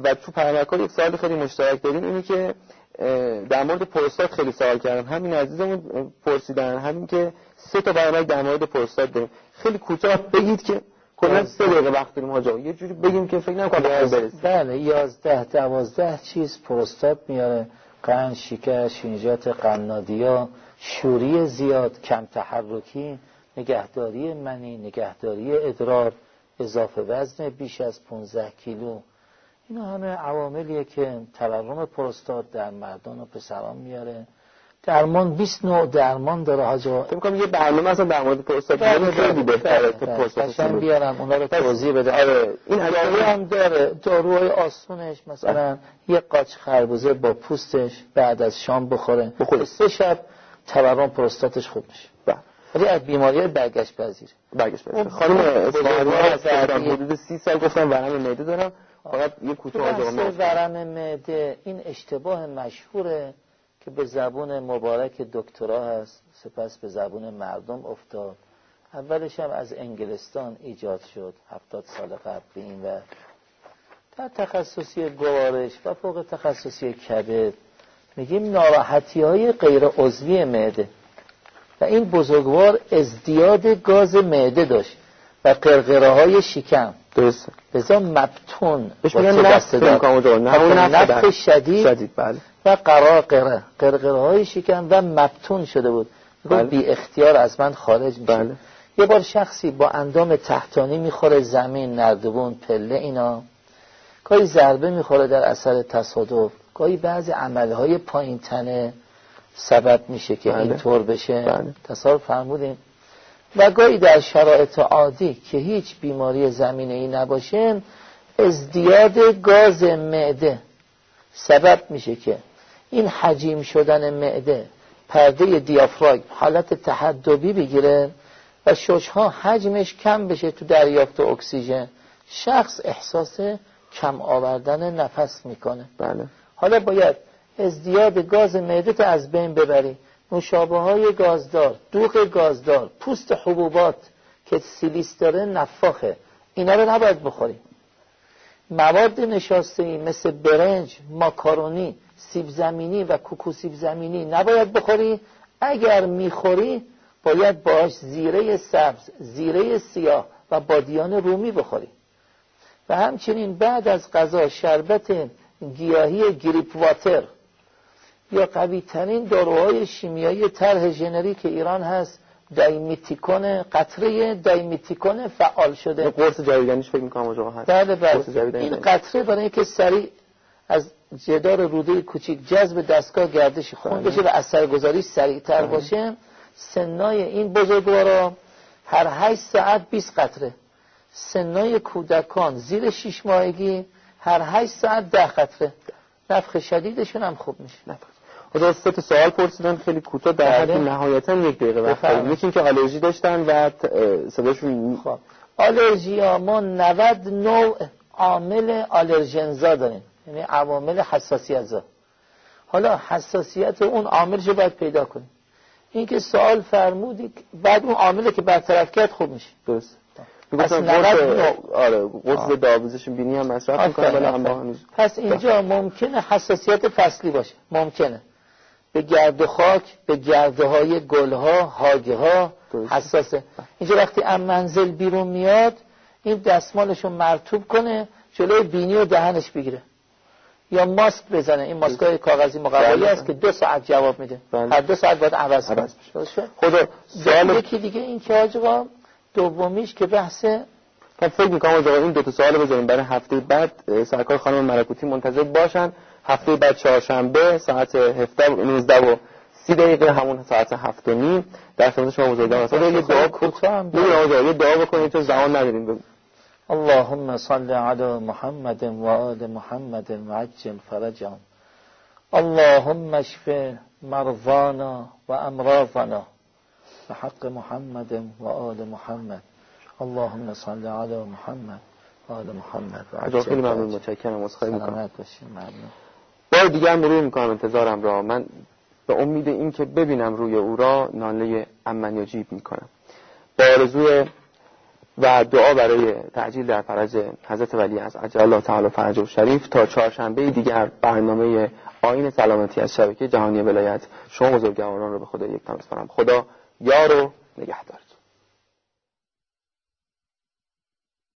و تو پیامک یک سوال خیلی مشترک داریم اینی که در مورد پروستات خیلی سوال کردن همین عزیزمون پرسیدن همین که سه تا پیامک در مورد پروستات داریم. خیلی کوتاه بگید که کلا سه دقیقه وقت داریم حاجا یه جوری بگیم که فکر نکنم برسیم. بله یازده دوازده چیز پروستات میاره. قند شکر شینجات قنادیا شوری زیاد کم تحرکی نگهداری منی نگهداری ادرار اضافه وزن بیش از 15 کیلو. اینا همه عواملیه که تورم پروستات در مردان و پسران میاره. درمان 20 نوع درمان داره حاجا فکر کنم یه برنامه اصلا در مورد پروستات بله خیلی بله بهتره که بله پروستات بیارم اونا رو توضیح بده. آره این دارو هم داره داروهای آسونش مثلا یه قاچ خربوزه با پوستش بعد از شام بخوره. سه شب تورم پروستاتش خوب میشه. ولی از بیماری برگشت پذیر. برگشت اون خانم. بودن. حدود سی سال گفتم ورم معده دارم. فقط یه کوتاه جامعه ورم معده این اشتباه مشهوره. که به زبون مبارک دکترا هست سپس به زبون مردم افتاد. اولش هم از انگلستان ایجاد شد هفتاد سال قبل به این و در تخصصی گوارش و فوق تخصصی کبد میگیم ناراحتی های غیر عضوی معده. و این بزرگوار ازدیاد گاز معده داشت و قرقره های شکم. درسته لذا مبتون بهش میگن نفت بله. شدید شدید بله و قراقره قرقره های شکم و مبتون شده بود بله. بله. بی اختیار از من خارج میشه بله. یه بار شخصی با اندام تحتانی می‌خوره زمین نردبون پله اینا گاهی ضربه می‌خوره در اثر تصادف گاهی بعضی عملهای پایین تنه سبب میشه که بله. اینطور بشه بله. تصادف فرمودیم و گاهی در شرایط عادی که هیچ بیماری زمینه ای نباشه ازدیاد گاز معده. سبب میشه که این حجیم شدن معده پرده دیافراگم حالت تحدبی بگیره و ششها حجمش کم بشه تو دریافت اکسیژن. شخص احساس کم آوردن نفس می‌کنه. بله. حالا باید ازدیاد گاز معده تو از بین ببری نوشابه های گازدار دوغ گازدار پوست حبوبات که سیلیس داره نفاخه. اینا رو نباید بخوری مواد نشاسته مثل برنج ماکارونی سیب زمینی و کوکو سیب زمینی نباید بخوری. اگر می‌خوری باید باش زیره سبز زیره سیاه و بادیان رومی بخوری. و همچنین بعد از غذا شربت گیاهی گریپ واتر. یا قوی ترین داروهای شیمیایی طرح ژنریک ایران هست. دایمتیکون قطره دایمتیکون فعال شده. قرص جویدنیش فکر می‌کنم اونجا هست. بله بله. این. قطره برای اینکه سریع از جدار روده کوچیک جذب دستگاه گردش خون بله. بشه و اثرگذاریش سریعتر باشه. سنای این بزرگوارا هر 8 ساعت 20 قطره. سنای کودکان زیر 6 ماهگی هر 8 ساعت 10 قطره. نفخ شدیدشون هم خوب میشه. حالا سه تا سوال پرسیدن خیلی کوتاه در حد بله. نهایتا یک دقیقه وقت. داریم. یکی اینکه آلرژی داشتن و صداشون خب. آلرژی ها ما 90 نوع عامل آلرژنزا داریم. یعنی عوامل حساسیت زا حالا حساسیت اون عاملش رو باید پیدا کنیم. این که سوال فرمودی بعد اون عامله که برطرف کرد خوب میشه. درست. می‌گفتن 90 قرص نوع. آره قرص داروزش بینی هم مصرف ولی هم. هنوز پس اینجا ممکنه حساسیت فصلی باشه. ممکنه. به گرد و خاک به گرده های گل ها هاگه ها. حساسه. اینجا وقتی از منزل بیرون میاد این دستمالشو مرتوب کنه جلوی بینی و دهنش بگیره. یا ماسک بزنه. این ماسک های کاغذی مقوایی بله. است که دو ساعت جواب میده. بله. هر دو ساعت باید عوض کنه؟ خدا سوال یکی دیگه این که آقا، دومیش که بحث من فکر می‌کنم آقا این دو تا سوال بذاریم برای هفته بعد سرکار خانم ملکوتی منتظر باشن. هفته بعد چهارشنبه ساعت 17 و 19 و 30 دقیقه همون ساعت 7 و نیم. در خدمت شما بزرگان هستم. یه دعا کوتاه یه دعا بکنید چون زمان نداریم. اللهم صل على محمد وآل محمد وعجل فرجهم. اللهم اشف مرضانا وأمراضنا بحق محمد وآل محمد. اللهم صل على محمد وآل محمد آقا خیلی ممنون. فرجهم. متشکرم. سلامت باشین ممنون. بار دیگه هم مرور می‌کنم انتظارم را. من به امید این که ببینم روی او را ناله امن یا جیب می‌کنم. با آرزوی و دعا برای تعجیل در فرج حضرت ولی از عجل الله تعالی فرج و شریف تا چهارشنبه دیگر برنامه آین سلامتی از شبکه جهانی ولایت شما بزرگواران رو به خدا یک کنم خدا یار و نگهدار.